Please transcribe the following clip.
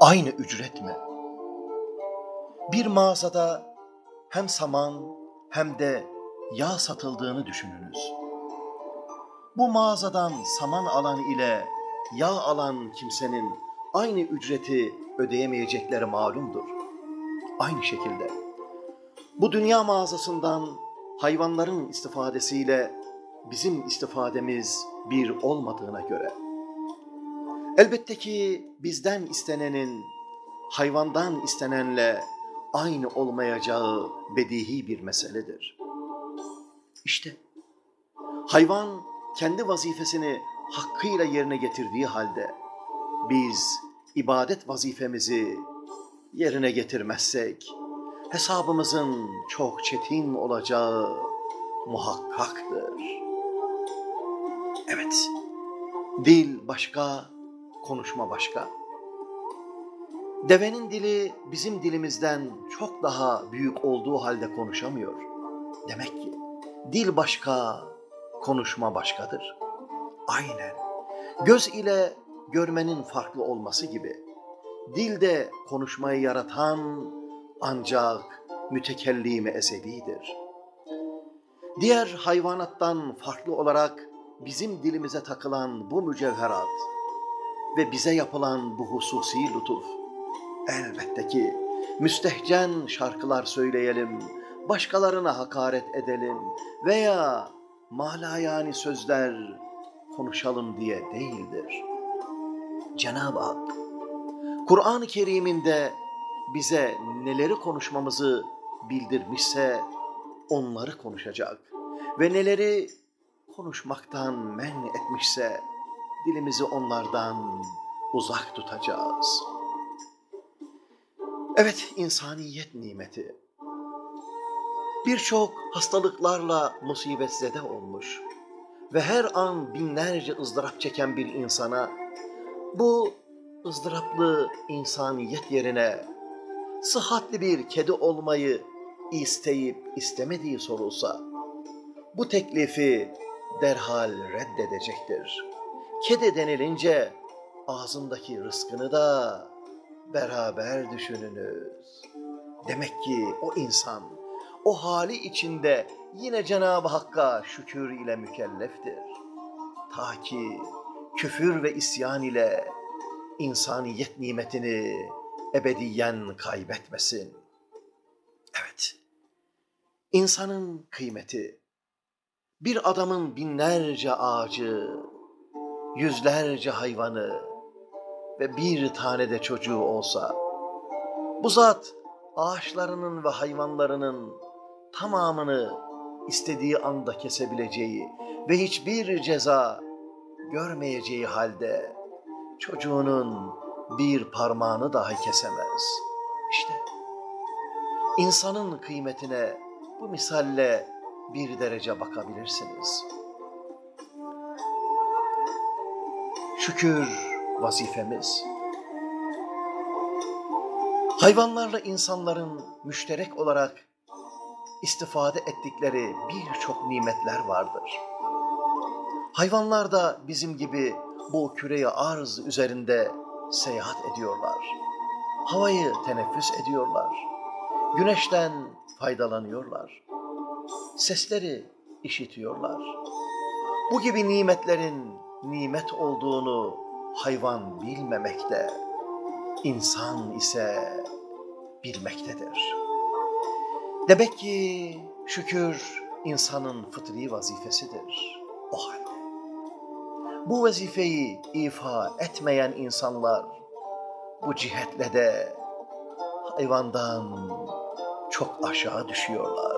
aynı ücret mi? Bir mağazada hem saman hem de yağ satıldığını düşününüz. Bu mağazadan saman alan ile yağ alan kimsenin aynı ücreti ödeyemeyecekleri malumdur. Aynı şekilde bu dünya mağazasından hayvanların istifadesiyle bizim istifademiz bir olmadığına göre elbette ki bizden istenenin hayvandan istenenle aynı olmayacağı bedihi bir meseledir. İşte hayvan kendi vazifesini hakkıyla yerine getirdiği halde biz ibadet vazifemizi yerine getirmezsek hesabımızın çok çetin olacağı muhakkaktır. Evet, dil başka, konuşma başka. Devenin dili bizim dilimizden çok daha büyük olduğu halde konuşamıyor. Demek ki dil başka, konuşma başkadır. Aynen. Göz ile görmenin farklı olması gibi dilde konuşmayı yaratan ancak mütekellime ezelidir. Diğer hayvanattan farklı olarak bizim dilimize takılan bu mücevherat ve bize yapılan bu hususi lütuf elbette ki müstehcen şarkılar söyleyelim, başkalarına hakaret edelim veya malayani sözler konuşalım diye değildir. Cenab-ı Hak Kur'an-ı Kerim'inde bize neleri konuşmamızı bildirmişse onları konuşacak ve neleri konuşmaktan men etmişse dilimizi onlardan uzak tutacağız. Evet insaniyet nimeti. Birçok hastalıklarla musibetzede olmuş ve her an binlerce ızdırap çeken bir insana bu ızdıraplı insaniyet yerine sıhhatli bir kedi olmayı isteyip istemediği sorulsa, bu teklifi derhal reddedecektir. Kedi denilince ağzındaki rızkını da beraber düşününüz. Demek ki o insan o hali içinde yine Cenab-ı Hakk'a şükür ile mükelleftir. Ta ki küfür ve isyan ile insaniyet nimetini ebediyen kaybetmesin. Evet, insanın kıymeti, bir adamın binlerce ağacı, yüzlerce hayvanı ve bir tane de çocuğu olsa, bu zat ağaçlarının ve hayvanlarının tamamını istediği anda kesebileceği ve hiçbir ceza görmeyeceği halde çocuğunun bir parmağını dahi kesemez. İşte insanın kıymetine bu misalle bir derece bakabilirsiniz. Şükür vazifemiz. Hayvanlarla insanların müşterek olarak istifade ettikleri birçok nimetler vardır. Hayvanlar da bizim gibi bu küreye arz üzerinde seyahat ediyorlar. Havayı teneffüs ediyorlar. Güneşten faydalanıyorlar. Sesleri işitiyorlar. Bu gibi nimetlerin nimet olduğunu hayvan bilmemekte, insan ise bilmektedir. Demek ki şükür insanın fıtri vazifesidir o halde. Bu vazifeyi ifa etmeyen insanlar bu cihetle de hayvandan çok aşağı düşüyorlar.